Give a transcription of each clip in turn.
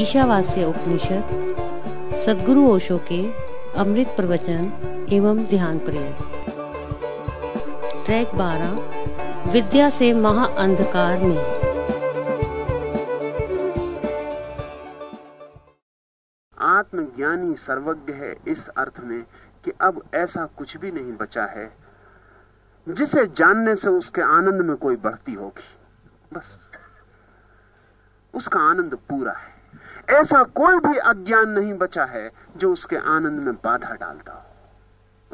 ईशावास्य उपनिषद, सदगुरु ओशो के अमृत प्रवचन एवं ध्यान प्रेम। ट्रैक बारह, विद्या से महा अंधकार में। आत्मज्ञानी सर्वज्ञ है इस अर्थ में कि अब ऐसा कुछ भी नहीं बचा है, जिसे जानने से उसके आनंद में कोई बढ़ती होगी। बस, उसका आनंद पूरा है। ऐसा कोई भी अज्ञान नहीं बचा है जो उसके आनंद में बाधा डालता हो।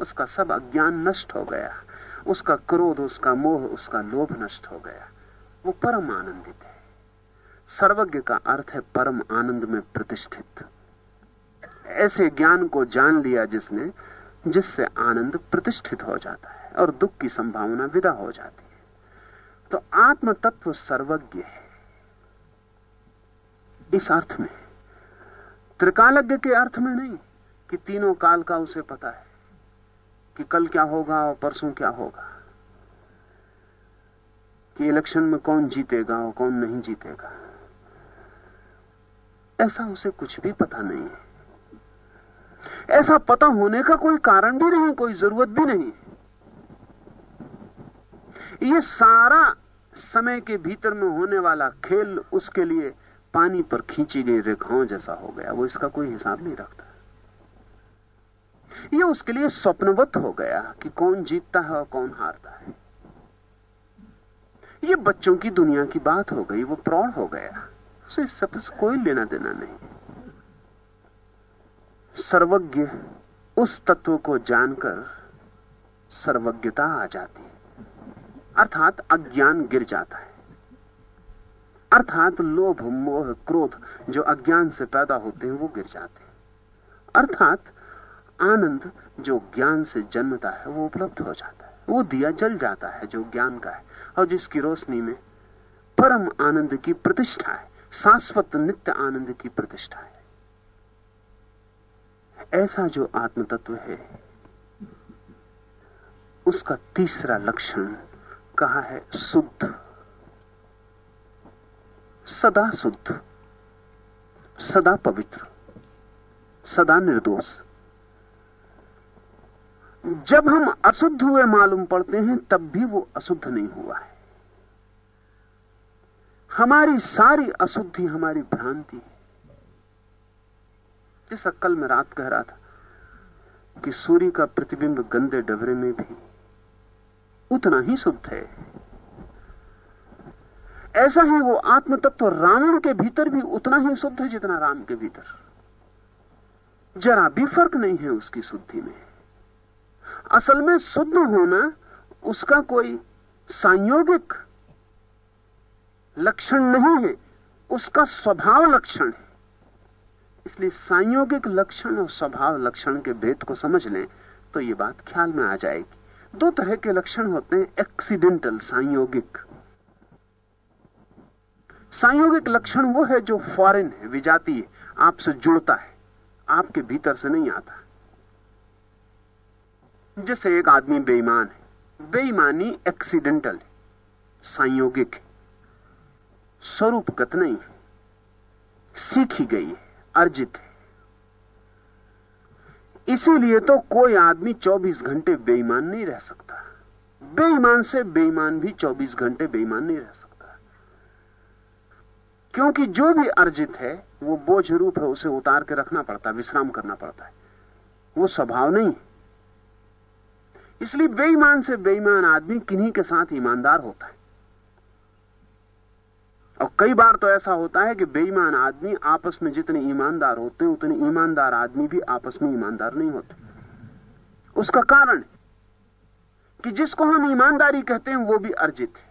उसका सब अज्ञान नष्ट हो गया। उसका क्रोध, उसका मोह, उसका लोभ नष्ट हो गया। वो परम आनंदित है। सर्वज्ञ का अर्थ है परम आनंद में प्रतिष्ठित। ऐसे ज्ञान को जान लिया जिसने, जिससे आनंद प्रतिष्ठित हो जाता है और दुख की संभावना विदा हो जाती है। तो आत्म तत्व सर्वज्ञ है। इस अर्थ में। त्रिकालज्ञ के अर्थ में नहीं कि तीनों काल का उसे पता है कि कल क्या होगा और परसों क्या होगा। कि इलेक्शन में कौन जीतेगा और कौन नहीं जीतेगा। ऐसा उसे कुछ भी पता नहीं है। ऐसा पता होने का कोई कारण भी नहीं, कोई ज़रूरत भी नहीं ये सारा समय के भीतर में होने वाला खेल उसके लिए पानी पर खींची गई रेखाओं जैसा हो गया। वो इसका कोई हिसाब नहीं रखता। ये उसके लिए स्वप्नवत हो गया कि कौन जीतता है और कौन हारता है। ये बच्चों की दुनिया की बात हो गई, वो प्रौढ़ हो गया। उसे इस सबसे कोई लेना देना नहीं। सर्वज्ञ उस तत्व को जानकर सर्वज्ञता आ जाती है। अर्थात अज्ञान गिर जाता है। अर्थात लोभ, मोह, क्रोध जो अज्ञान से पैदा होते हैं, वो गिर जाते हैं। अर्थात आनंद जो ज्ञान से जन्मता है, वो उपलब्ध हो जाता है। वो दिया जल जाता है, जो ज्ञान का है। और जिसकी रोशनी में परम आनंद की प्रतिष्ठा है, शाश्वत नित्य आनंद की प्रतिष्ठा है। ऐसा जो आत्म तत्व है, उसका तीसरा लक्षण कहा है, शुद्ध। सदा शुद्ध, सदा पवित्र, सदा निर्दोष। जब हम अशुद्ध हुए मालूम पड़ते हैं, तब भी वो अशुद्ध नहीं हुआ है। हमारी सारी अशुद्धि, हमारी भ्रांति है। जैसा कल मैं रात कह रहा था कि सूर्य का प्रतिबिंब गंदे डबरे में भी उतना ही शुद्ध है। ऐसा ही वो आत्म तत्व रावण के भीतर भी उतना ही शुद्ध है जितना राम के भीतर। जरा भी फ़र्क नहीं है उसकी शुद्धि में। असल में शुद्ध होना उसका कोई संयोगिक लक्षण नहीं है, उसका स्वभाव लक्षण है। इसलिए संयोगिक लक्षण और स्वभाव लक्षण के भेद को समझ लें तो ये बात ख्याल में आ जाएगी। दो तरह के लक्षण होते हैं, एक्सीडेंटल, संयोगिक। संयोगिक लक्षण वो है जो फॉरेन है, विजाती है, आपसे जुड़ता है, आपके भीतर से नहीं आता। जैसे एक आदमी बेईमान है, बेईमानी एक्सीडेंटल है, संयोगिक है, स्वरूपगत नहीं है, सीखी गई है, अर्जित है। इसीलिए तो कोई आदमी 24 घंटे बेईमान नहीं रह सकता। बेईमान से बेईमान भी 24 घंटे बेईमान नहीं रह सकता। क्योंकि जो भी अर्जित है, वो बोझ रूप है, उसे उतार के रखना पड़ता है, विश्राम करना पड़ता है। वो स्वभाव नहीं इसलिए बेईमान से बेईमान आदमी किन्हीं के साथ ईमानदार होता है। और कई बार तो ऐसा होता है कि बेईमान आदमी आपस में जितने ईमानदार होते हैं, उतने ईमानदार आदमी भी आपस में ईमानदार नहीं होते। उसका कारण कि जिसको हम ईमानदारी कहते हैं, वो भी अर्जित है।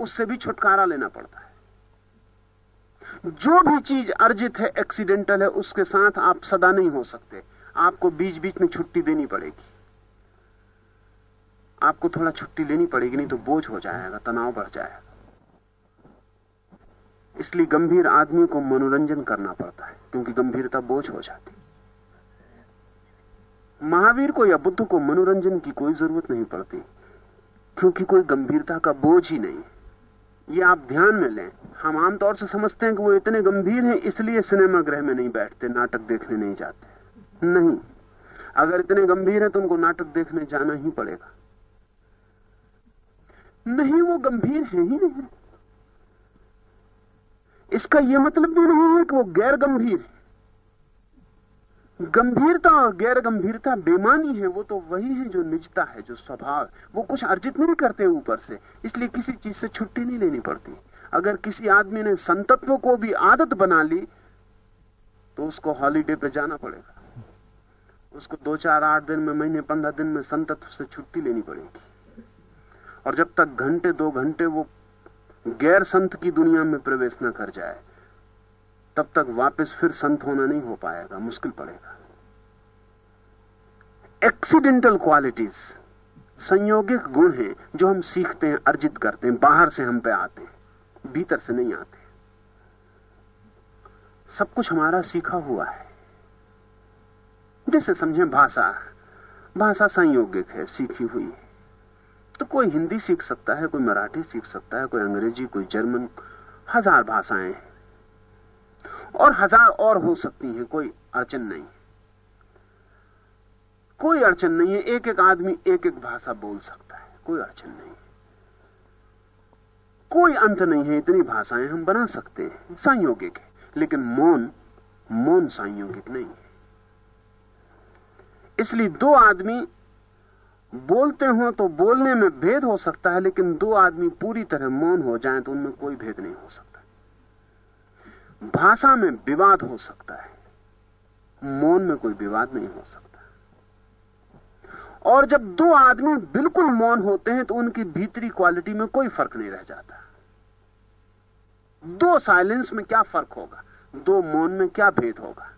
उससे भी छुटकारा लेना पड़ता है। जो भी चीज़ अर्जित है एक्सीडेंटल है, उसके साथ आप सदा नहीं हो सकते। आपको बीच बीच में छुट्टी देनी पड़ेगी। आपको थोड़ा छुट्टी लेनी पड़ेगी, नहीं तो बोझ हो जाएगा, तनाव बढ़ जाएगा। इसलिए गंभीर आदमी को मनोरंजन करना पड़ता है, क्योंकि गंभीरता बोझ हो जाती महावीर को या बुद्ध को मनोरंजन की कोई ज़रूरत नहीं पड़ती, क्योंकि कोई गंभीरता का बोझ ही नहीं ये आप ध्यान में लें। हम आमतौर से समझते हैं कि वो इतने गंभीर हैं, इसलिए सिनेमा गृह में नहीं बैठते, नाटक देखने नहीं जाते। नहीं। अगर इतने गंभीर हैं तो उनको नाटक देखने जाना ही पड़ेगा। नहीं, वो गंभीर है ही नहीं। इसका यह मतलब भी नहीं है कि वो गैर गंभीर है। गंभीरता और गैर गंभीरता बेमानी है, वो तो वही है जो निजता है, जो स्वभाव वो कुछ अर्जित नहीं करते ऊपर से, इसलिए किसी चीज़ से छुट्टी नहीं लेनी पड़ती। अगर किसी आदमी ने संतत्व को भी आदत बना ली तो उसको हॉलीडे पे जाना पड़ेगा। उसको दो चार आठ दिन में, महीने पंद्रह दिन में संतत्व से छुट्टी लेनी पड़ेगी। और जब तक घंटे, दो घंटे वो गैर संत की दुनिया में प्रवेश न कर जाए तब तक वापस फिर संत होना नहीं हो पाएगा, मुश्किल पड़ेगा। एक्सीडेंटल क्वालिटीज संयोगिक गुण हैं जो हम सीखते हैं, अर्जित करते हैं, बाहर से हम पे आते हैं, भीतर से नहीं आते। सब कुछ हमारा सीखा हुआ है। जैसे समझें भाषा भाषा संयोगिक है, सीखी हुई है। तो कोई हिंदी सीख सकता है, कोई मराठी सीख सकता है, कोई अंग्रेज़ी, कोई जर्मन, हज़ार भाषाएँ और हज़ार और हो सकती हैं, कोई अड़चन नहीं। कोई अड़चन नहीं है एक एक आदमी एक एक भाषा बोल सकता है, कोई अड़चन नहीं कोई अंत नहीं है, इतनी भाषाएँ हम बना सकते हैं, संयोगिक है, लेकिन मौन मौन संयोगिक नहीं है। इसलिए दो आदमी बोलते हो तो बोलने में भेद हो सकता है, लेकिन दो आदमी पूरी तरह मौन हो जाएँ तो उनमें कोई भेद नहीं हो सकता। भाषा में विवाद हो सकता है, मौन में कोई विवाद नहीं हो सकता। और जब दो आदमी बिल्कुल मौन होते हैं तो उनकी भीतरी क्वालिटी में कोई फ़र्क नहीं रह जाता। दो साइलेंस में क्या फ़र्क होगा? दो मौन में क्या भेद होगा?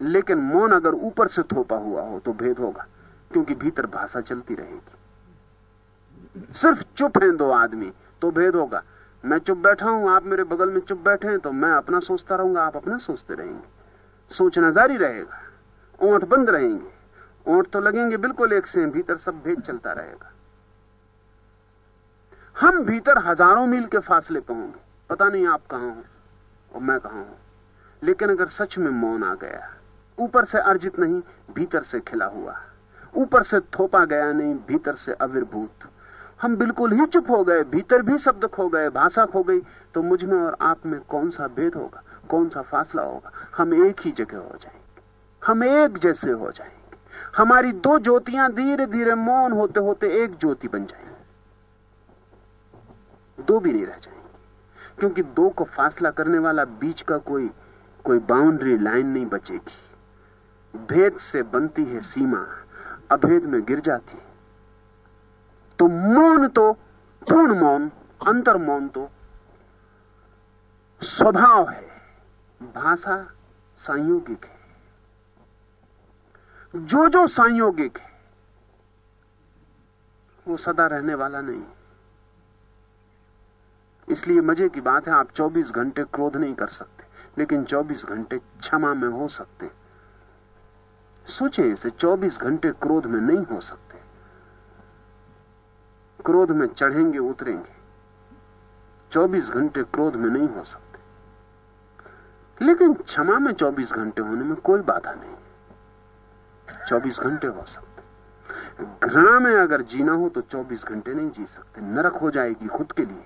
लेकिन मौन अगर ऊपर से थोपा हुआ हो तो भेद होगा, क्योंकि भीतर भाषा चलती रहेगी। सिर्फ़ चुप हैं दो आदमी तो भेद होगा। मैं चुप बैठा हूँ, आप मेरे बगल में चुप बैठे हैं तो मैं अपना सोचता रहूँगा, आप अपना सोचते रहेंगे। सोचना जारी रहेगा, ओंठ बंद रहेंगे, ओंठ तो लगेंगे बिल्कुल एक से भीतर सब भेद चलता रहेगा। हम भीतर हज़ारों मील के फासले पर होंगे, पता नहीं आप कहाँ हो और मैं कहाँ हूँ, लेकिन अगर सच में मौन आ गया, ऊपर से अर्जित नहीं, भीतर से खिला हुआ, ऊपर से थोपा गया नहीं, भीतर से अविर्भूत हम बिल्कुल ही चुप हो गए, भीतर भी शब्द खो गए, भाषा खो गई तो मुझमें और आप में कौन सा भेद होगा, कौन सा फासला होगा? हम एक ही जगह हो जाएँगे। हम एक जैसे हो जाएँगे। हमारी दो ज्योतियाँ धीरे धीरे मौन होते होते एक ज्योति बन जाएँगी। दो भी नहीं रह जाएँगे, क्योंकि दो को फासला करने वाला बीच का कोई कोई बाउंड्री लाइन नहीं बचेगी। भेद से बनती है सीमा, अभेद में गिर जाती है। तो मौन तो पूर्ण मौन, अंतर मौन तो। स्वभाव है, भाषा संयोगिक है। जो जो संयोगिक है, वो सदा रहने वाला नहीं। इसलिए मज़े की बात है, आप 24 घंटे क्रोध नहीं कर सकते, लेकिन 24 घंटे क्षमा में हो सकते। सोचें इसे 24 घंटे क्रोध में नहीं हो सकते। क्रोध में चढ़ेंगे, उतरेंगे। 24 घंटे क्रोध में नहीं हो सकते। लेकिन क्षमा में 24 घंटे होने में कोई बाधा नहीं। 24 घंटे हो सकते। घृणा में अगर जीना हो तो 24 घंटे नहीं जी सकते। नरक हो जाएगी खुद के लिए।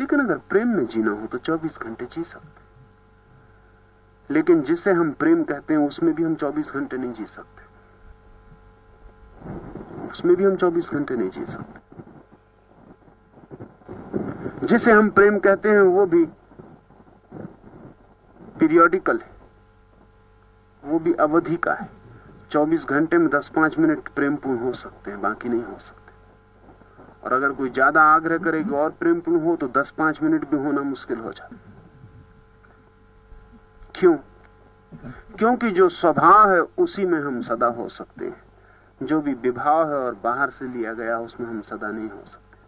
लेकिन अगर प्रेम में जीना हो तो 24 घंटे जी सकते। लेकिन जिसे हम प्रेम कहते हैं, उसमें भी हम 24 घंटे नहीं जी सकते। उसमें भी हम 24 घंटे नहीं जी सकते। जिसे हम प्रेम कहते हैं, वो भी पीरियोडिकल है। वो भी अवधि का है। 24 घंटे में 10-5 मिनट प्रेमपूर्ण हो सकते हैं, बाकी नहीं हो सकते। और अगर कोई ज़्यादा आग्रह करेगी और प्रेमपूर्ण हो तो 10-5 मिनट भी होना मुश्किल हो जाता क्यों? क्योंकि जो स्वभाव है, उसी में हम सदा हो सकते हैं। जो भी विभाव है और बाहर से लिया गया, उसमें हम सदा नहीं हो सकते।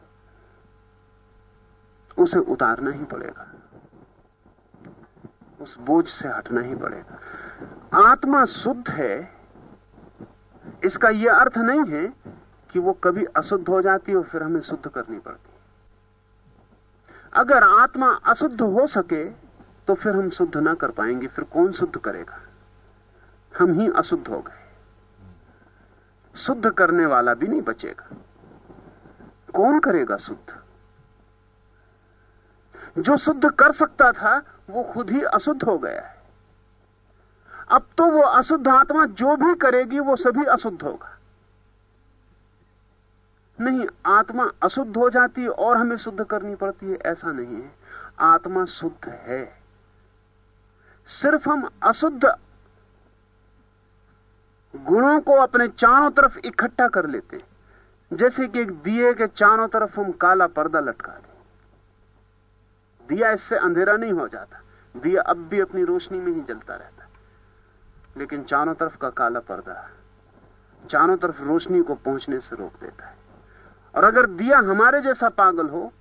उसे उतारना ही पड़ेगा। उस बोझ से हटना ही पड़ेगा। आत्मा शुद्ध है, इसका यह अर्थ नहीं है कि वो कभी अशुद्ध हो जाती और फिर हमें शुद्ध करनी पड़ती अगर आत्मा अशुद्ध हो सके तो फिर हम शुद्ध ना कर पाएँगे, फिर कौन शुद्ध करेगा? हम ही अशुद्ध हो गए। शुद्ध करने वाला भी नहीं बचेगा। कौन करेगा शुद्ध? जो शुद्ध कर सकता था, वो खुद ही अशुद्ध हो गया है। अब तो वो अशुद्ध आत्मा जो भी करेगी, वो सभी अशुद्ध होगा। नहीं, आत्मा अशुद्ध हो जाती है और हमें शुद्ध करनी पड़ती है, ऐसा नहीं है। आत्मा शुद्ध है। सिर्फ़ हम अशुद्ध गुणों को अपने चारों तरफ़ इकट्ठा कर लेते हैं। जैसे कि एक दिए के चारों तरफ़ हम काला पर्दा लटका दें। दिया इससे अंधेरा नहीं हो जाता। दिया अब भी अपनी रोशनी में ही जलता रहता लेकिन चारों तरफ़ का काला पर्दा चारों तरफ़ रोशनी को पहुँचने से रोक देता है। और अगर दिया हमारे जैसा पागल हो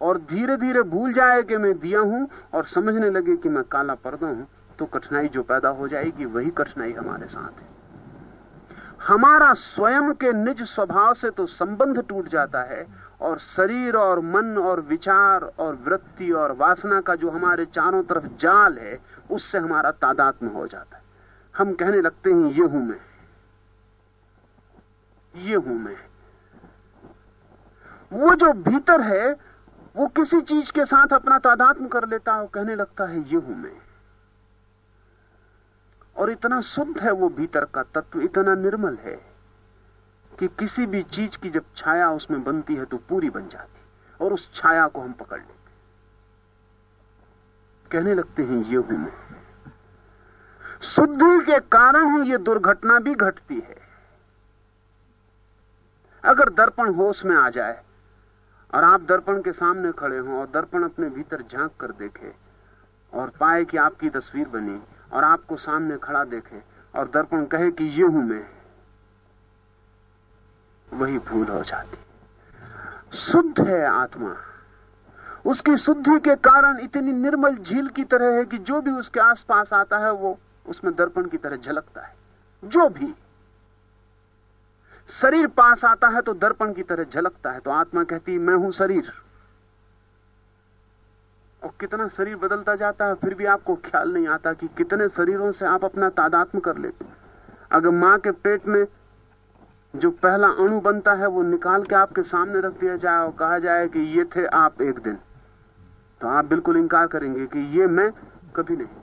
और धीरे धीरे भूल जाए कि मैं दिया हूँ और समझने लगे कि मैं काला पर्दा हूँ तो कठिनाई जो पैदा हो जाएगी, वही कठिनाई हमारे साथ है। हमारा स्वयं के निज स्वभाव से तो संबंध टूट जाता है और शरीर और मन और विचार और वृत्ति और वासना का जो हमारे चारों तरफ़ जाल है, उससे हमारा तादात्म हो जाता है। हम कहने लगते हैं, ये हूँ मैं। ये हूँ मैं। वो जो भीतर है, वो किसी चीज़ के साथ अपना तादात्म कर लेता है और कहने लगता है, ये हूँ मैं। और इतना शुद्ध है वो भीतर का तत्व, इतना निर्मल है कि किसी भी चीज़ की जब छाया उसमें बनती है तो पूरी बन जाती और उस छाया को हम पकड़ लेते कहने लगते हैं, ये हूँ मैं। शुद्धि के कारण ही ये दुर्घटना भी घटती है। अगर दर्पण होश में आ जाए और आप दर्पण के सामने खड़े हों और दर्पण अपने भीतर झाँक कर देखे और पाए कि आपकी तस्वीर बनी और आपको सामने खड़ा देखे और दर्पण कहे कि ये हूँ मैं। वही भूल हो जाती। शुद्ध है आत्मा। उसकी शुद्धि के कारण इतनी निर्मल झील की तरह है कि जो भी उसके आसपास आता है, वो उसमें दर्पण की तरह झलकता है। जो भी शरीर पास आता है तो दर्पण की तरह झलकता है। तो आत्मा कहती, मैं हूँ शरीर। और कितना शरीर बदलता जाता है, फिर भी आपको ख्याल नहीं आता कि कितने शरीरों से आप अपना तादात्म कर लेते अगर माँ के पेट में जो पहला अणु बनता है, वो निकाल के आपके सामने रख दिया जाए और कहा जाए कि ये थे आप एक दिन तो आप बिल्कुल इंकार करेंगे कि ये मैं कभी नहीं।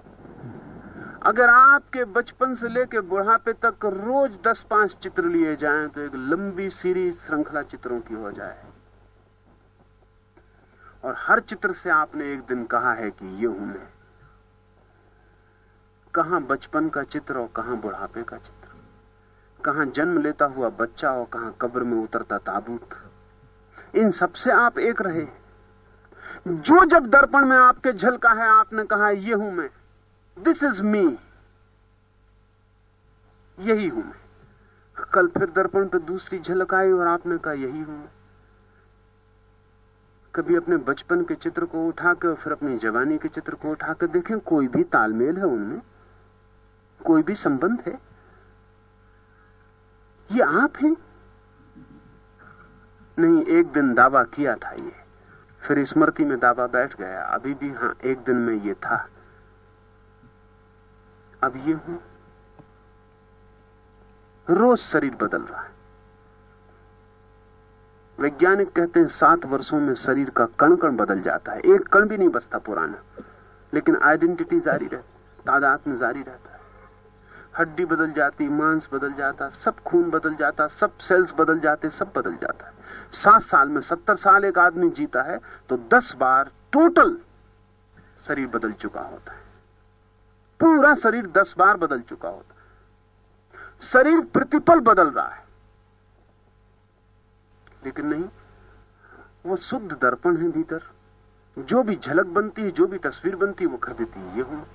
अगर आपके बचपन से लेकर बुढ़ापे तक रोज दस पाँच चित्र लिए जाएँ तो एक लंबी सीरीज़ श्रृंखला चित्रों की हो जाए। और हर चित्र से आपने एक दिन कहा है कि ये हूँ मैं। कहाँ बचपन का चित्र और कहाँ बुढ़ापे का चित्र? कहाँ जन्म लेता हुआ बच्चा और कहाँ कब्र में उतरता ताबूत? इन सबसे आप एक रहे जो जब दर्पण में आपके झलका है, आपने कहा ये हूँ मैं। दिस इज़ मी यही हूँ मैं। कल फिर दर्पण पर दूसरी झलक आई और आपने कहा, यही हूँ मैं। कभी अपने बचपन के चित्र को उठा के और फिर अपनी जवानी के चित्र को उठा कर देखें, कोई भी तालमेल है उनमें? कोई भी संबंध है? ये आप हैं? नहीं, एक दिन दावा किया था ये। फिर स्मृति में दावा बैठ गया। अभी भी हाँ, एक दिन में ये था। अब ये हूँ। रोज शरीर बदल रहा है। वैज्ञानिक कहते हैं सात वर्षों में शरीर का कण कण बदल जाता है। एक कण भी नहीं बचता पुराना। लेकिन आइडेंटिटी जारी रहती तादाद में जारी रहता है। हड्डी बदल जाती, मांस बदल जाता, सब खून बदल जाता, सब सेल्स बदल जाते, सब बदल जाता है। सात साल में सत्तर साल एक आदमी जीता है तो दस बार टोटल शरीर बदल चुका होता है। पूरा शरीर दस बार बदल चुका होता है। शरीर प्रतिपल बदल रहा है। लेकिन नहीं, वो शुद्ध दर्पण है भीतर। जो भी झलक बनती है, जो भी तस्वीर बनती है, वो कर देती है, ये हूँ।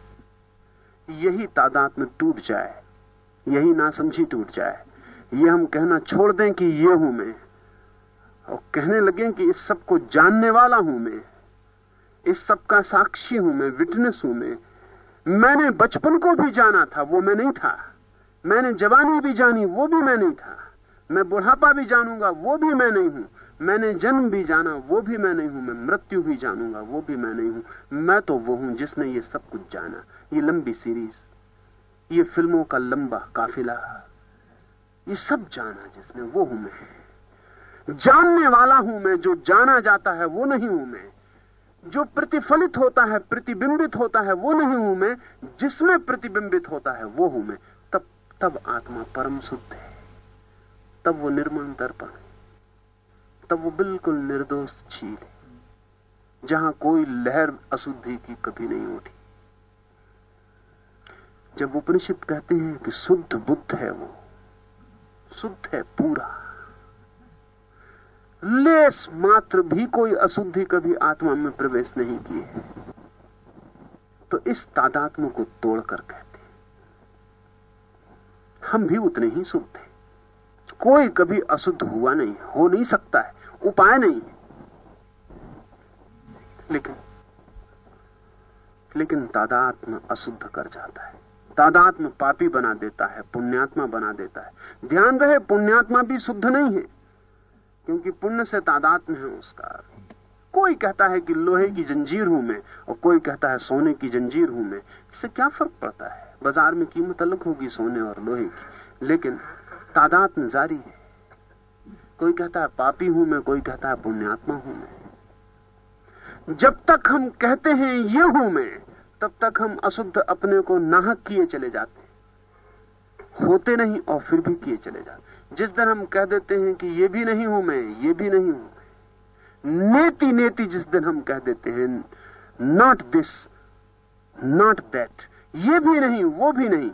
यही तादाद में टूट जाए, यही नासमझी टूट जाए, ये हम कहना छोड़ दें कि ये हूँ मैं, और कहने लगे कि इस सबको जानने वाला हूँ मैं, इस सब का साक्षी हूँ मैं विटनेस हूँ मैं। मैंने बचपन को भी जाना था, वो मैं नहीं था। मैंने जवानी भी जानी, वो भी मैं नहीं था। मैं बुढ़ापा भी जानूँगा, वो भी मैं नहीं हूँ। मैंने जन्म भी जाना, वो भी मैं नहीं हूँ। मैं मृत्यु भी जानूँगा, वो भी मैं नहीं हूँ। मैं तो वो हूँ जिसने ये सब कुछ जाना। ये लंबी सीरीज़ ये फ़िल्मों का लंबा काफिला, ये सब जाना जिसने, वो हूँ मैं। जानने वाला हूँ मैं, जो जाना जाता है, वो नहीं हूँ मैं। जो प्रतिफलित होता है, प्रतिबिंबित होता है, वो नहीं हूँ मैं। जिसमें प्रतिबिंबित होता है, वो हूँ मैं। तब तब आत्मा परम शुद्ध है। तब वो निर्मल दर्पण तब वो बिल्कुल निर्दोष झील है, जहाँ कोई लहर अशुद्धि की कभी नहीं उठी। जब उपनिषद कहते हैं कि शुद्ध बुद्ध है वो, शुद्ध है पूरा। लेस मात्र भी कोई अशुद्धि कभी आत्मा में प्रवेश नहीं की है। तो इस तादात्म को तोड़कर कहते हैं, हम भी उतने ही शुद्ध हैं। कोई कभी अशुद्ध हुआ नहीं, हो नहीं सकता है, उपाय नहीं लेकिन लेकिन तादात्म अशुद्ध कर जाता है। तादात्म पापी बना देता है, पुण्यात्मा बना देता है। ध्यान रहे, पुण्यात्मा भी शुद्ध नहीं है, क्योंकि पुण्य से तादात्म है उसका। कोई कहता है कि लोहे की जंजीर हूँ मैं, और कोई कहता है सोने की जंजीर हूँ मैं, इससे क्या फ़र्क पड़ता है? बाज़ार में कीमत अलग होगी सोने और लोहे की। लेकिन तादात्म जारी है। कोई कहता है पापी हूँ मैं, कोई कहता है पुण्यात्मा हूँ मैं। जब तक हम कहते हैं ये हूँ मैं, तब तक हम अशुद्ध अपने को नाहक किए चले जाते होते नहीं और फिर भी किए चले जाते जिस दिन हम कह देते हैं कि ये भी नहीं हूँ मैं, ये भी नहीं हूँ नेति नेति जिस दिन हम कह देते हैं नॉट दिस नॉट दैट ये भी नहीं, वो भी नहीं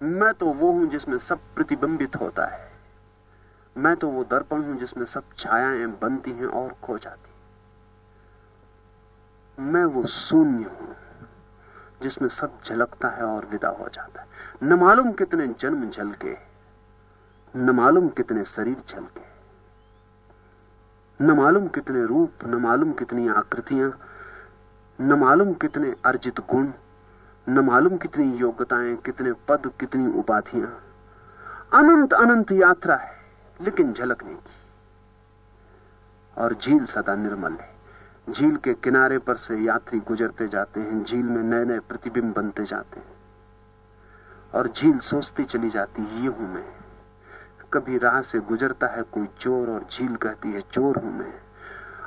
मैं तो वो हूँ जिसमें सब प्रतिबिंबित होता है। मैं तो वो दर्पण हूँ जिसमें सब छायाएँ बनती हैं और खो जाती मैं वो शून्य हूँ जिसमें सब झलकता है और विदा हो जाता है। न मालूम कितने जन्म झलके, न मालूम कितने शरीर झलके, न मालूम कितने रूप, न मालूम कितनी आकृतियाँ, न मालूम कितने अर्जित गुण न मालूम कितनी योग्यताएँ, कितने पद, कितनी उपाधियाँ। अनंत अनंत यात्रा है, लेकिन झलक नहीं की। और झील सदा निर्मल है। झील के किनारे पर से यात्री गुजरते जाते हैं, झील में नए नए प्रतिबिंब बनते जाते हैं। और झील सोचती चली जाती है, ये हूँ मैं। कभी राह से गुजरता है कोई चोर और झील कहती है, चोर हूँ मैं।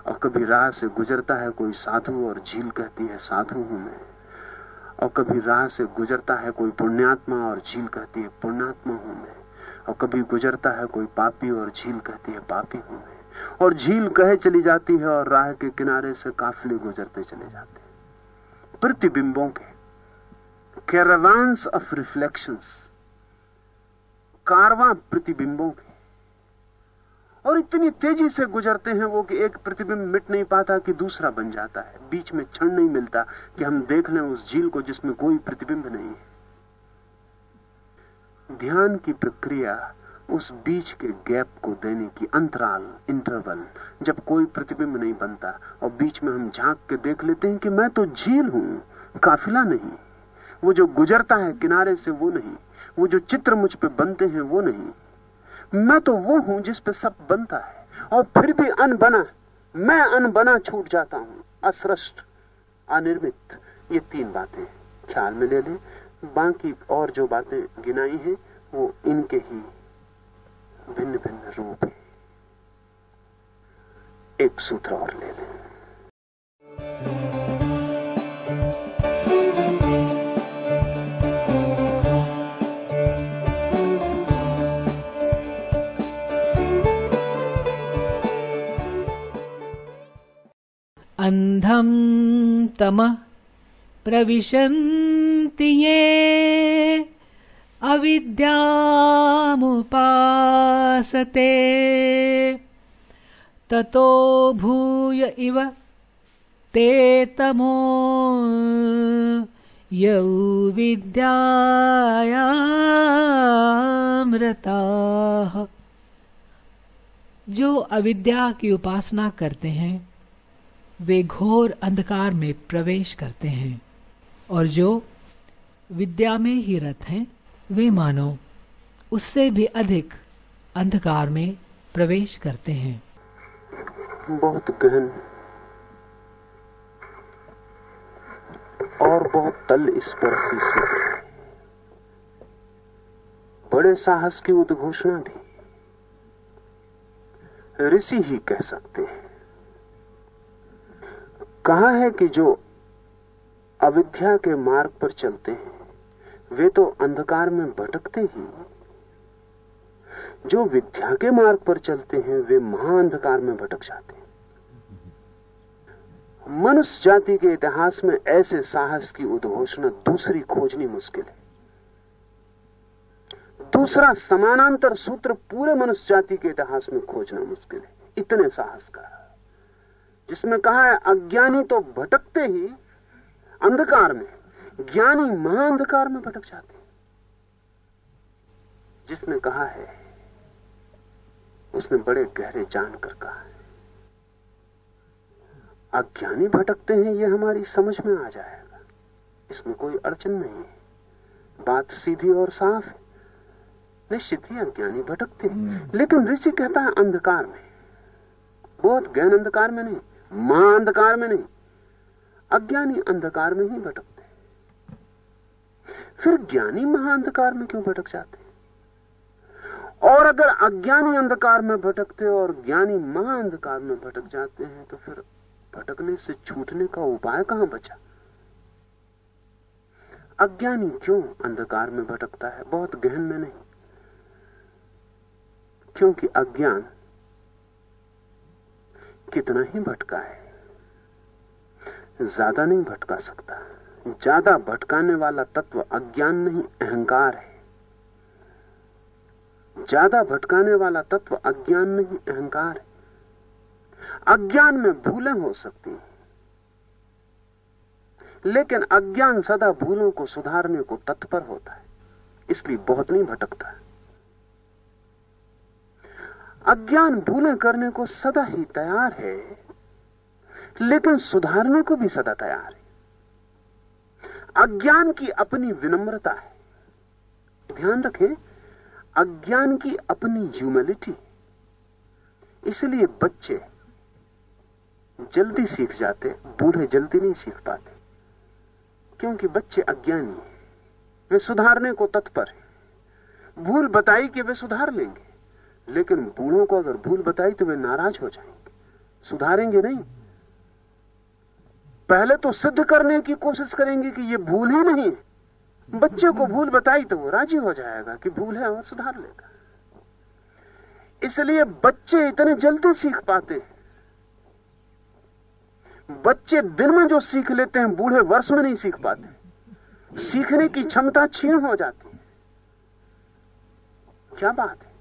और कभी राह से गुजरता है कोई साधु और झील कहती है, साधु हूँ मैं। और कभी राह से गुजरता है कोई पुण्यात्मा और झील कहती है, पुण्यात्मा हूँ मैं। और कभी गुजरता है कोई पापी और झील कहती है, पापी हूँ मैं। और झील कहे चली जाती है और राह के किनारे से काफिले गुजरते चले जाते हैं। प्रतिबिंबों के कैरावांस ऑफ़ रिफ्लेक्शंस कारवा प्रतिबिंबों के और इतनी तेज़ी से गुजरते हैं वो कि एक प्रतिबिंब मिट नहीं पाता कि दूसरा बन जाता है। बीच में क्षण नहीं मिलता कि हम देख लें उस झील को जिसमें कोई प्रतिबिंब नहीं है। ध्यान की प्रक्रिया उस बीच के गैप को देने की अंतराल इंटरवल जब कोई प्रतिबिंब नहीं बनता और बीच में हम झाँक के देख लेते हैं कि मैं तो झील हूँ, काफिला नहीं। वो जो गुजरता है किनारे से वो नहीं। वो जो चित्र मुझ पे बनते हैं वो नहीं। मैं तो वो हूँ जिस पे सब बनता है, और फिर भी अन बना मैं अन बना छूट जाता हूँ। असृष्ट अनिर्मित, ये तीन बातें। ख्याल में ले लें, बाकी और जो बातें गिनाई हैं, वो इनके ही भिन्न भिन्न रूप है। एक सूत्र और ले लें। अन्धं तमः प्रविशन्ति ये अविद्यामुपासते। ततो भूय इव ते तमो यौ विद्यायामृताः। जो अविद्या की उपासना करते हैं वे घोर अंधकार में प्रवेश करते हैं और जो विद्या में ही रत हैं, वे मानो उससे भी अधिक अंधकार में प्रवेश करते हैं। बहुत गहन और बहुत तल स्पर्शी सूत्र बड़े साहस की उद्घोषणा भी ऋषि ही कह सकते हैं। कहा है कि जो अविद्या के मार्ग पर चलते हैं, वे तो अंधकार में भटकते ही। जो विद्या के मार्ग पर चलते हैं, वे महाअंधकार में भटक जाते हैं। मनुष्य जाति के इतिहास में ऐसे साहस की उद्घोषणा दूसरी खोजनी मुश्किल है। दूसरा समानांतर सूत्र पूरे मनुष्य जाति के इतिहास में खोजना मुश्किल है। इतने साहस का जिसमें कहा है अज्ञानी तो भटकते ही अंधकार में ज्ञानी महाअंधकार में भटक जाते हैं। जिसने कहा है उसने बड़े गहरे जानकर कहा है अज्ञानी भटकते हैं यह हमारी समझ में आ जाएगा। इसमें कोई अड़चन नहीं है। बात सीधी और साफ़ है। निश्चित ही अज्ञानी भटकते हैं। हम्म। लेकिन ऋषि कहता है अंधकार में। बहुत गहन अंधकार में नहीं। माँ अंधकार में नहीं, अज्ञानी अंधकार में ही भटकते फिर ज्ञानी महाअंधकार में क्यों भटक जाते और अगर अज्ञानी अंधकार में भटकते और ज्ञानी महाअंधकार में भटक जाते हैं तो फिर भटकने से छूटने का उपाय कहाँ बचा? अज्ञानी क्यों अंधकार में भटकता है? बहुत गहन में नहीं। क्योंकि अज्ञान कितना ही भटका है ज़्यादा नहीं भटका सकता। ज़्यादा भटकाने वाला तत्व अज्ञान नहीं, अहंकार है। ज़्यादा भटकाने वाला तत्व अज्ञान नहीं, अहंकार है। अज्ञान में भूलें हो सकती हैं। लेकिन अज्ञान सदा भूलों को सुधारने को तत्पर होता है, इसलिए बहुत नहीं भटकता। है अज्ञान भूलें करने को सदा ही तैयार है, लेकिन सुधारने को भी सदा तैयार है। अज्ञान की अपनी विनम्रता है। ध्यान रखें, अज्ञान की अपनी ह्यूमिलिटी इसलिए बच्चे जल्दी सीख जाते, बूढ़े जल्दी नहीं सीख पाते, क्योंकि बच्चे अज्ञानी हैं। वे सुधारने को तत्पर हैं। भूल बताई कि वे सुधार लेंगे। लेकिन बूढ़ों को अगर भूल बताई तो वे नाराज़ हो जाएँगे। सुधारेंगे नहीं। पहले तो सिद्ध करने की कोशिश करेंगे कि ये भूल ही नहीं बच्चे को भूल बताई तो वो राज़ी हो जाएगा कि भूल है और सुधार लेगा। इसलिए बच्चे इतने जल्दी सीख पाते हैं। बच्चे दिन में जो सीख लेते हैं, बूढ़े वर्ष में नहीं सीख पाते। सीखने की क्षमता छीण हो जाती है। क्या बात है?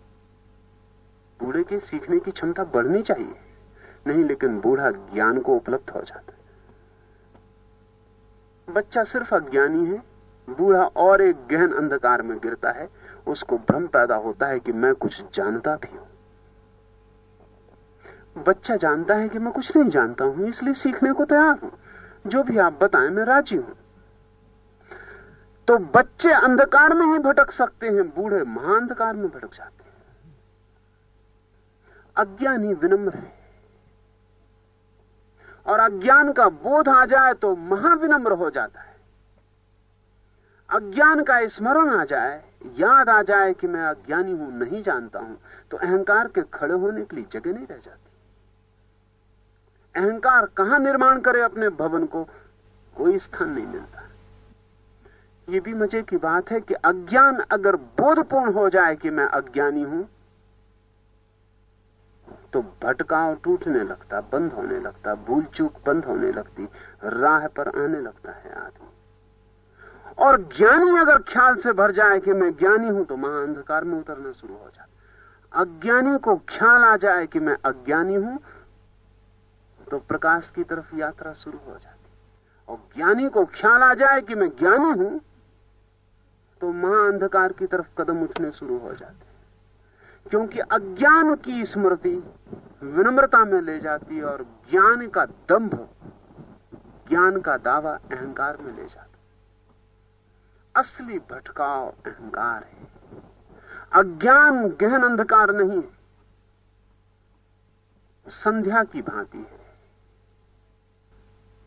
बूढ़े के सीखने की क्षमता बढ़नी चाहिए। नहीं, लेकिन बूढ़ा ज्ञान को उपलब्ध हो जाता है। बच्चा सिर्फ़ अज्ञानी है, बूढ़ा और एक गहन अंधकार में गिरता है, उसको भ्रम पैदा होता है कि मैं कुछ जानता भी हूँ। बच्चा जानता है कि मैं कुछ नहीं जानता हूँ, इसलिए सीखने को तैयार हूँ। जो भी आप बताएँ, मैं राज़ी हूँ। तो बच्चे अंधकार में ही भटक सकते हैं, बूढ़े महाअंधकार में भटक जाते हैं। अज्ञानी विनम्र है। और अज्ञान का बोध आ जाए तो महाविनम्र हो जाता है। अज्ञान का स्मरण आ जाए, याद आ जाए कि मैं अज्ञानी हूँ, नहीं जानता हूँ तो अहंकार के खड़े होने के लिए जगह नहीं रह जाती। अहंकार कहाँ निर्माण करे अपने भवन को? कोई स्थान नहीं मिलता। यह भी मज़े की बात है कि अज्ञान अगर बोधपूर्ण हो जाए कि मैं अज्ञानी हूँ तो भटकाव टूटने लगता, बंद होने लगता भूल चूक बंद होने लगती, राह पर आने लगता है आदमी। और ज्ञानी अगर ख्याल से भर जाए कि मैं ज्ञानी हूँ तो महा अंधकार में उतरना शुरू हो जाता अज्ञानी को ख्याल आ जाए कि मैं अज्ञानी हूँ तो प्रकाश की तरफ़ यात्रा शुरू हो जाती और ज्ञानी को ख्याल आ जाए कि मैं ज्ञानी हूँ तो महा अंधकार की तरफ़ कदम उठने शुरू हो जाते क्योंकि अज्ञान की स्मृति विनम्रता में ले जाती है और ज्ञान का दंभ, ज्ञान का दावा अहंकार में ले जाता असली भटकाव अहंकार है। अज्ञान गहन अंधकार नहीं है। संध्या की भांति है।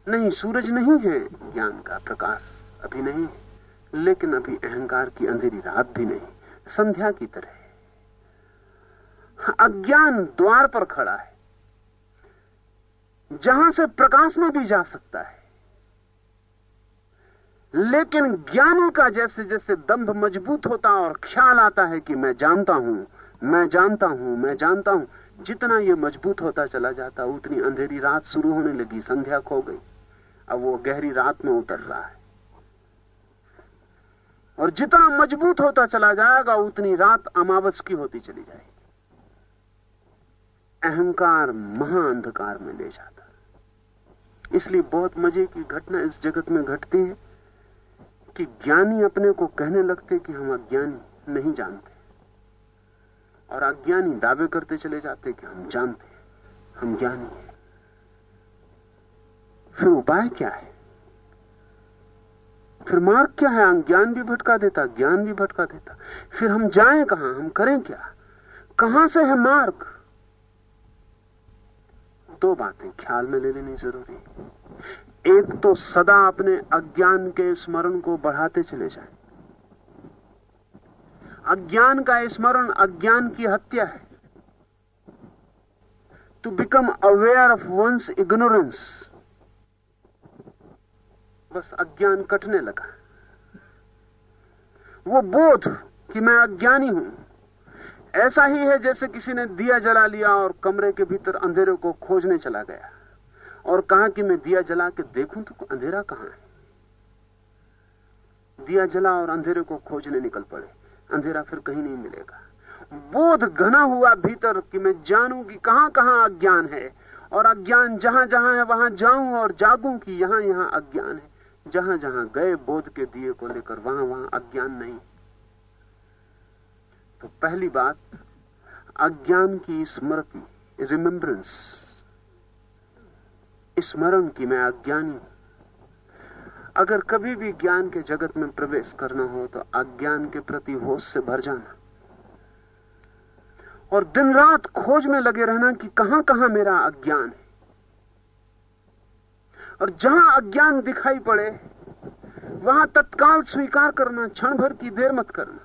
नहीं, सूरज नहीं है, ज्ञान का प्रकाश अभी नहीं लेकिन अभी अहंकार की अंधेरी रात भी नहीं, संध्या की तरह अज्ञान द्वार पर खड़ा है। जहाँ से प्रकाश में भी जा सकता है। लेकिन ज्ञानी का जैसे जैसे दंभ मज़बूत होता और ख्याल आता है कि मैं जानता हूँ, मैं जानता हूँ, मैं जानता हूँ, जितना यह मज़बूत होता चला जाता, उतनी अंधेरी रात शुरू होने लगी, संध्या खो गई। अब वो गहरी रात में उतर रहा है। और जितना मज़बूत होता चला जाएगा, उतनी रात अमावस की होती चली जाएगी। अहंकार महाअंधकार में ले जाता इसलिए बहुत मज़े की घटना इस जगत में घटती है कि ज्ञानी अपने को कहने लगते कि हम अज्ञानी नहीं जानते। और अज्ञानी दावे करते चले जाते कि हम जानते हम ज्ञानी हैं। फिर उपाय क्या है? फिर मार्ग क्या है? ज्ञान भी भटका देता, ज्ञान भी भटका देता। फिर हम जाएँ कहाँ? हम करें क्या? कहाँ से है मार्ग? दो बातें ख्याल में ले लेनी ज़रूरी। एक तो सदा अपने अज्ञान के स्मरण को बढ़ाते चले जाएँ। अज्ञान का स्मरण अज्ञान की हत्या है। To become aware of one's ignorance बस अज्ञान कटने लगा। वो बोध कि मैं अज्ञानी हूँ। ऐसा ही है जैसे किसी ने दिया जला लिया और कमरे के भीतर अंधेरे को खोजने चला गया। और कहा कि मैं दिया जला के देखूँ तो अंधेरा कहाँ है? दिया जला और अंधेरे को खोजने निकल पड़े। अंधेरा फिर कहीं नहीं मिलेगा। बोध घना हुआ भीतर कि मैं जानूं कि कहाँ कहाँ अज्ञान है। और अज्ञान जहाँ जहाँ है, वहाँ जाऊँ और जागूं कि यहाँ यहाँ अज्ञान है। जहाँ जहाँ गए, बोध के दिए को लेकर वहाँ वहाँ अज्ञान नहीं। तो पहली बात, अज्ञान की स्मृति रिमेम्बरेंस स्मरण की मैं अज्ञानी अगर कभी भी ज्ञान के जगत में प्रवेश करना हो तो अज्ञान के प्रति होश से भर जाना। और दिन रात खोज में लगे रहना कि कहाँ कहाँ मेरा अज्ञान है। और जहाँ अज्ञान दिखाई पड़े, वहाँ तत्काल स्वीकार करना, क्षण भर की देर मत करना।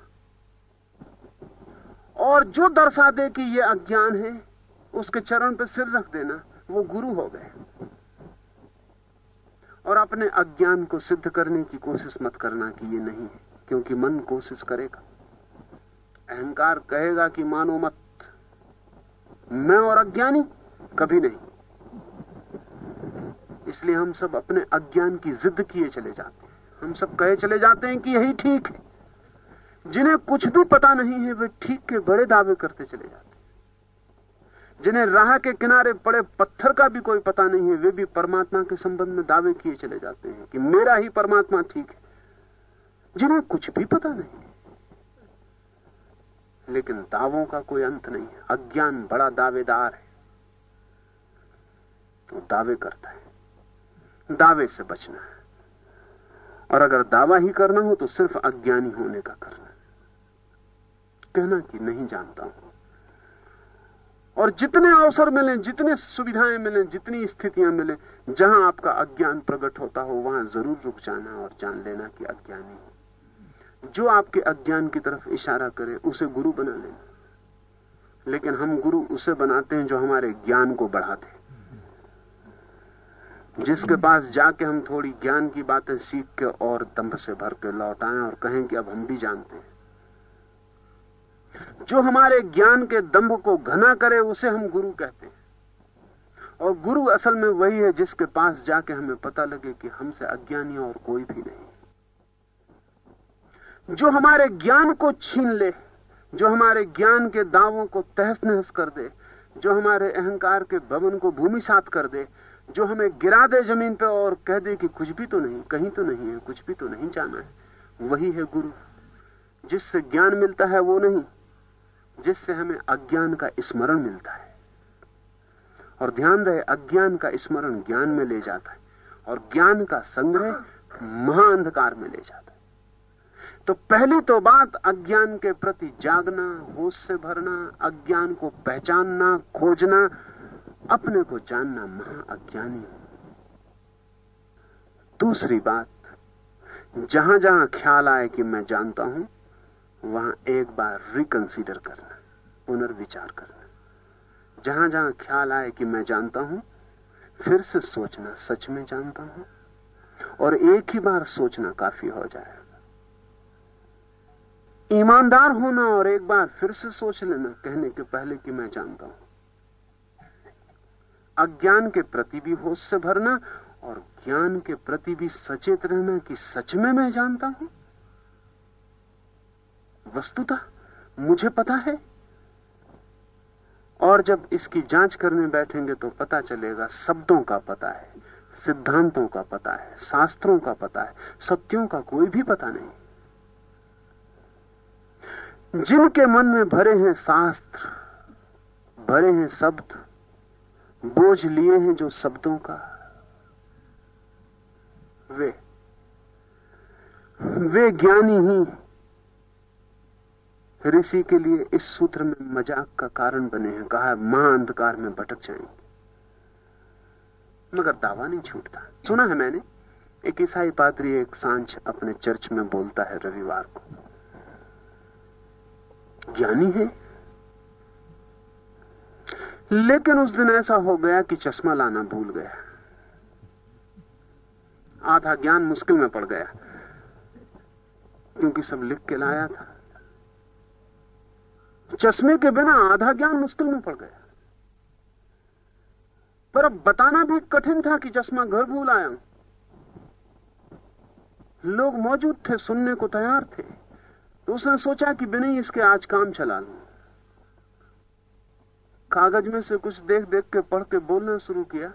और जो दर्शा दे कि यह अज्ञान है, उसके चरण पर सिर रख देना, वो गुरु हो गए। और अपने अज्ञान को सिद्ध करने की कोशिश मत करना कि ये नहीं है, क्योंकि मन कोशिश करेगा। अहंकार कहेगा कि मानो मत, मैं और अज्ञानी कभी नहीं। इसलिए हम सब अपने अज्ञान की जिद किए चले जाते हैं। हम सब कहे चले जाते हैं कि यही ठीक है। जिन्हें कुछ भी पता नहीं है, वे ठीक के बड़े दावे करते चले जाते हैं। जिन्हें राह के किनारे पड़े पत्थर का भी कोई पता नहीं है, वे भी परमात्मा के संबंध में दावे किए चले जाते हैं कि मेरा ही परमात्मा ठीक है। जिन्हें कुछ भी पता नहीं लेकिन दावों का कोई अंत नहीं है। अज्ञान बड़ा दावेदार है। तो दावे करता है। दावे से बचना है। और अगर दावा ही करना हो तो सिर्फ़ अज्ञानी होने का करना कहना कि नहीं जानता हूँ। और जितने अवसर मिले, जितने सुविधाएँ मिले, जितनी स्थितियाँ मिले, जहाँ आपका अज्ञान प्रकट होता हो, वहाँ ज़रूर रुक जाना और जान लेना कि अज्ञानी हो। जो आपके अज्ञान की तरफ़ इशारा करे, उसे गुरु बना लेना। लेकिन हम गुरु उसे बनाते हैं जो हमारे ज्ञान को बढ़ाते जिसके पास जाके हम थोड़ी ज्ञान की बातें सीख के और दम्भ से भर के लौट आए और कहें कि अब हम भी जानते हैं। जो हमारे ज्ञान के दंभ को घना करे, उसे हम गुरु कहते हैं। और गुरु असल में वही है जिसके पास जाके हमें पता लगे कि हमसे अज्ञानी और कोई भी नहीं। जो हमारे ज्ञान को छीन ले, जो हमारे ज्ञान के दावों को तहस नहस कर दे, जो हमारे अहंकार के भवन को भूमि सात कर दे, जो हमें गिरा दे ज़मीन पर और कह दे कि कुछ भी तो नहीं, कहीं तो नहीं है, कुछ भी तो नहीं जाना है, वही है गुरु। जिससे ज्ञान मिलता है, वो नहीं। जिससे हमें अज्ञान का स्मरण मिलता है। और ध्यान रहे, अज्ञान का स्मरण ज्ञान में ले जाता है और ज्ञान का संग्रह महाअंधकार में ले जाता है। तो पहली तो बात, अज्ञान के प्रति जागना, होश से भरना, अज्ञान को पहचानना, खोजना, अपने को जानना महा अज्ञानी। दूसरी बात, जहाँ जहाँ ख्याल आए कि मैं जानता हूँ, वहाँ एक बार रिकंसीडर करना। पुनर्विचार करना। जहाँ जहाँ ख्याल आए कि मैं जानता हूँ, फिर से सोचना सच में जानता हूँ, और एक ही बार सोचना काफ़ी हो जाएगा। ईमानदार होना और एक बार फिर से सोच लेना, कहने के पहले कि मैं जानता हूँ। अज्ञान के प्रति भी होश से भरना और ज्ञान के प्रति भी सचेत रहना कि सच में मैं जानता हूँ। वस्तुतः मुझे पता है और जब इसकी जाँच करने बैठेंगे तो पता चलेगा, शब्दों का पता है, सिद्धांतों का पता है, शास्त्रों का पता है, सत्यों का कोई भी पता नहीं। जिनके मन में भरे हैं शास्त्र, भरे हैं शब्द, बोझ लिए हैं जो शब्दों का, वे वे ज्ञानी ही ऋषि के लिए इस सूत्र में मज़ाक का कारण बने हैं, कहा माँ अंधकार में भटक जाएँगे। मगर दावा नहीं छूटता। सुना है मैंने, एक ईसाई पादरी एक साँझ अपने चर्च में बोलता है रविवार को। ज्ञानी है। लेकिन उस दिन ऐसा हो गया कि चश्मा लाना भूल गया। आधा ज्ञान मुश्किल में पड़ गया, क्योंकि सब लिख के लाया था। चश्मे के बिना आधा ज्ञान मुश्किल में पड़ गया। पर अब बताना भी कठिन था कि चश्मा घर भूल आया लोग मौजूद थे, सुनने को तैयार थे। तो उसने सोचा कि बिना इसके आज काम चला लू। कागज़ में से कुछ देख देख के पढ़ के बोलना शुरू किया।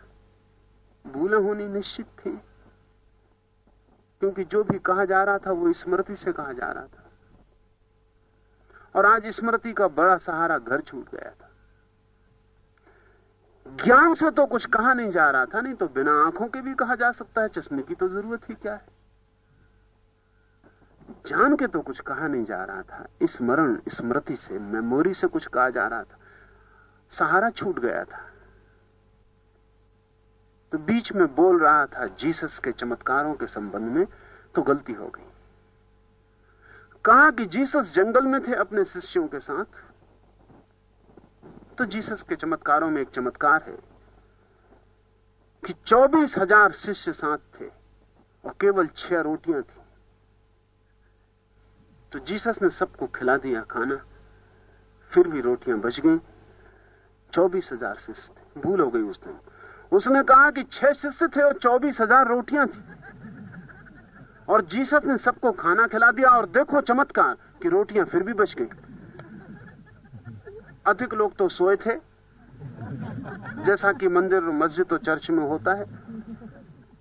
भूलें होनी निश्चित थी। क्योंकि जो भी कहा जा रहा था, वो स्मृति से कहा जा रहा था। और आज स्मृति का बड़ा सहारा घर छूट गया था। ज्ञान से तो कुछ कहा नहीं जा रहा था, नहीं तो बिना आँखों के भी कहा जा सकता है, चश्मे की तो ज़रूरत ही क्या है? जान के तो कुछ कहा नहीं जा रहा था, स्मरण, स्मृति से, मेमोरी से कुछ कहा जा रहा था। सहारा छूट गया था। तो बीच में बोल रहा था, जीसस के चमत्कारों के संबंध में तो गलती हो गई। कहा कि जीसस जंगल में थे अपने शिष्यों के साथ? तो जीसस के चमत्कारों में एक चमत्कार है कि चौबीस हज़ार शिष्य साथ थे और केवल छह रोटियाँ थी। तो जीसस ने सबको खिला दिया खाना, फिर भी रोटियाँ बच गई। चौबीस हज़ार शिष्य भूल हो गई उस दिन। उसने कहा कि छह शिष्य थे और चौबीस हज़ार रोटियाँ थी। और जीसस ने सबको खाना खिला दिया और देखो चमत्कार कि रोटियाँ फिर भी बच गई। अधिक लोग तो सोए थे, जैसा कि मंदिर मस्जिद और चर्च में होता है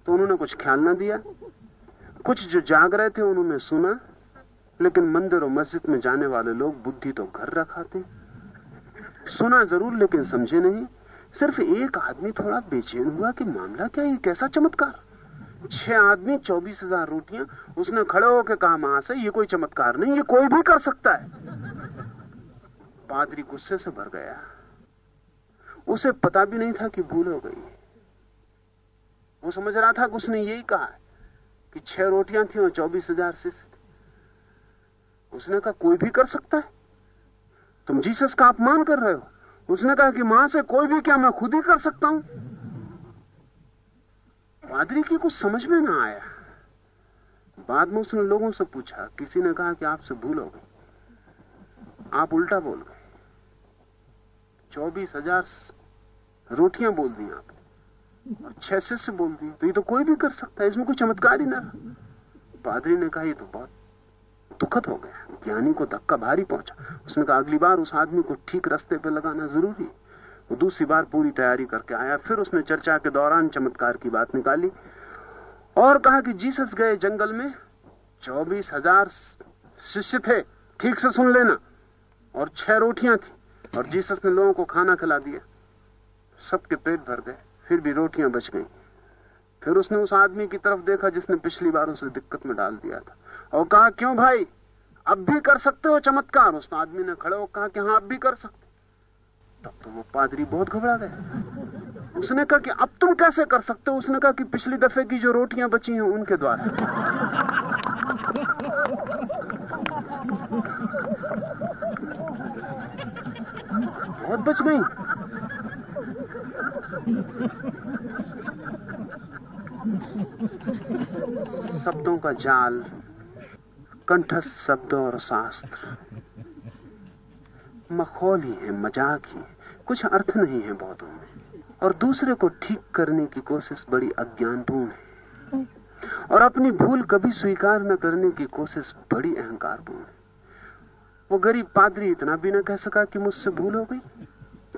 तो उन्होंने कुछ ख्याल ना दिया। कुछ जो जाग रहे थे, उन्होंने सुना, लेकिन मंदिर और मस्जिद में जाने वाले लोग बुद्धि तो घर रखाते। सुना ज़रूर, लेकिन समझे नहीं। सिर्फ़ एक आदमी थोड़ा बेचैन हुआ कि मामला क्या है कैसा चमत्कार? छह आदमी, चौबीस हज़ार रोटियाँ, उसने खड़े होकर कहा महाशय ये कोई चमत्कार नहीं, ये कोई भी कर सकता है। पादरी गुस्से से भर गया। उसे पता भी नहीं था कि भूल हो गई। वो समझ रहा था कि उसने यही कहा कि छह रोटियाँ थी और चौबीस हज़ार शिष्य उसने कहा, कोई भी कर सकता है? तुम जीसस का अपमान कर रहे हो? उसने कहा कि, माँ से, कोई भी क्या मैं खुद ही कर सकता हूँ? पादरी की कुछ समझ में ना आया। बाद में उसने लोगों से पूछा, किसी ने कहा कि आपसे भूल हो गई। आप उल्टा बोल गए। चौबीस हज़ार रोटियाँ बोल दी आपने और छह शिष्य बोल दी तो ये तो कोई भी कर सकता है, इसमें कोई चमत्कार ही ना पादरी ने कहा, ये तो बहुत दुखद हो गया। ज्ञानी को धक्का भारी पहुँचा। उसने कहा, अगली बार उस आदमी को ठीक रास्ते पर लगाना ज़रूरी वो दूसरी बार पूरी तैयारी करके आया। फिर उसने चर्चा के दौरान चमत्कार की बात निकाली और कहा कि जीसस गए जंगल में, चौबीस हज़ार शिष्य थे, ठीक से सुन लेना। और छह रोटियाँ थी और जीसस ने लोगों को खाना खिला दिया। सबके पेट भर गए, फिर भी रोटियाँ बच गई। फिर उसने उस आदमी की तरफ़ देखा जिसने पिछली बार उसे दिक्कत में डाल दिया था। और कहा, क्यों भाई? अब भी कर सकते हो चमत्कार? उस आदमी ने खड़े हो कहा कि हाँ अब भी कर सकते तब तो वो पादरी बहुत घबरा गए उसने कहा कि अब तुम कैसे कर सकते हो? उसने कहा कि पिछली दफे की जो रोटियाँ बची हैं उनके द्वारा। बहुत बच गई। शब्दों का जाल, कंठस्थ शब्दों और शास्त्र। मखौल ही है मज़ाक ही है। कुछ अर्थ नहीं है बहुतों में। और दूसरे को ठीक करने की कोशिश बड़ी अज्ञानपूर्ण है। और अपनी भूल कभी स्वीकार न करने की कोशिश बड़ी अहंकारपूर्ण है। वो गरीब पादरी इतना भी ना कह सका कि मुझसे भूल हो गई।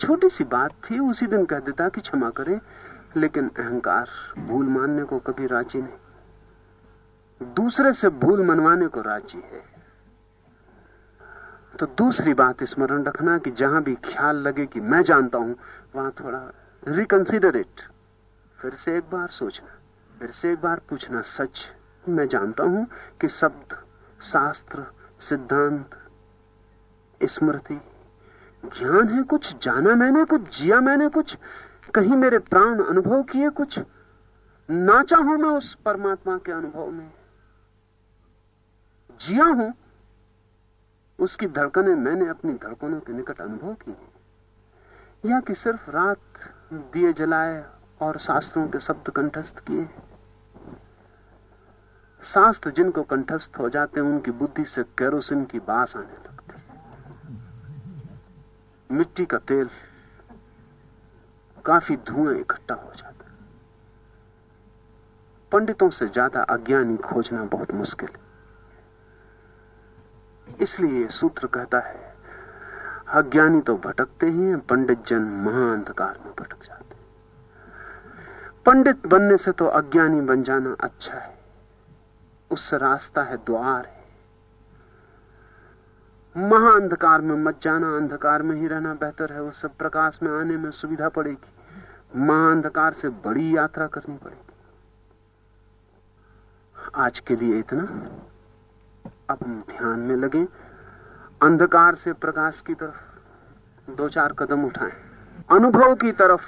छोटी सी बात थी, उसी दिन कह देता कि क्षमा करें, लेकिन अहंकार भूल मानने को कभी राज़ी नहीं। दूसरे से भूल मनवाने को राज़ी है। तो दूसरी बात स्मरण रखना कि जहाँ भी ख्याल लगे कि मैं जानता हूँ, वहाँ थोड़ा रिकंसिडर इट फिर से एक बार सोचना, फिर से एक बार पूछना, सच मैं जानता हूँ कि शब्द, शास्त्र, सिद्धांत, स्मृति, ज्ञान है कुछ, जाना मैंने कुछ, जिया मैंने कुछ, कहीं मेरे प्राण अनुभव किए कुछ, नाचा हूँ मैं उस परमात्मा के अनुभव में। जिया हूँ उसकी धड़कने मैंने अपनी धड़कनों के निकट अनुभव की है। या कि सिर्फ़ रात दिए जलाए और शास्त्रों के शब्द कंठस्थ किए शास्त्र जिनको कंठस्थ हो जाते हैं, उनकी बुद्धि से कैरोसिन की बास आने लगती मिट्टी का तेल काफ़ी धुआँ इकट्ठा हो जाता पंडितों से ज़्यादा अज्ञानी खोजना बहुत मुश्किल है। इसलिए सूत्र कहता है, अज्ञानी तो भटकते ही हैं, पंडित जन महाअंधकार में भटक जाते पंडित बनने से तो अज्ञानी बन जाना अच्छा है। उससे रास्ता है द्वार है। महाअंधकार में मत जाना, अंधकार में ही रहना बेहतर है। उससे प्रकाश में आने में सुविधा पड़ेगी। महाअंधकार से बड़ी यात्रा करनी पड़ेगी। आज के लिए इतना। हम ध्यान में लगे, अंधकार से प्रकाश की तरफ़ दो चार कदम उठाएँ, अनुभव की तरफ़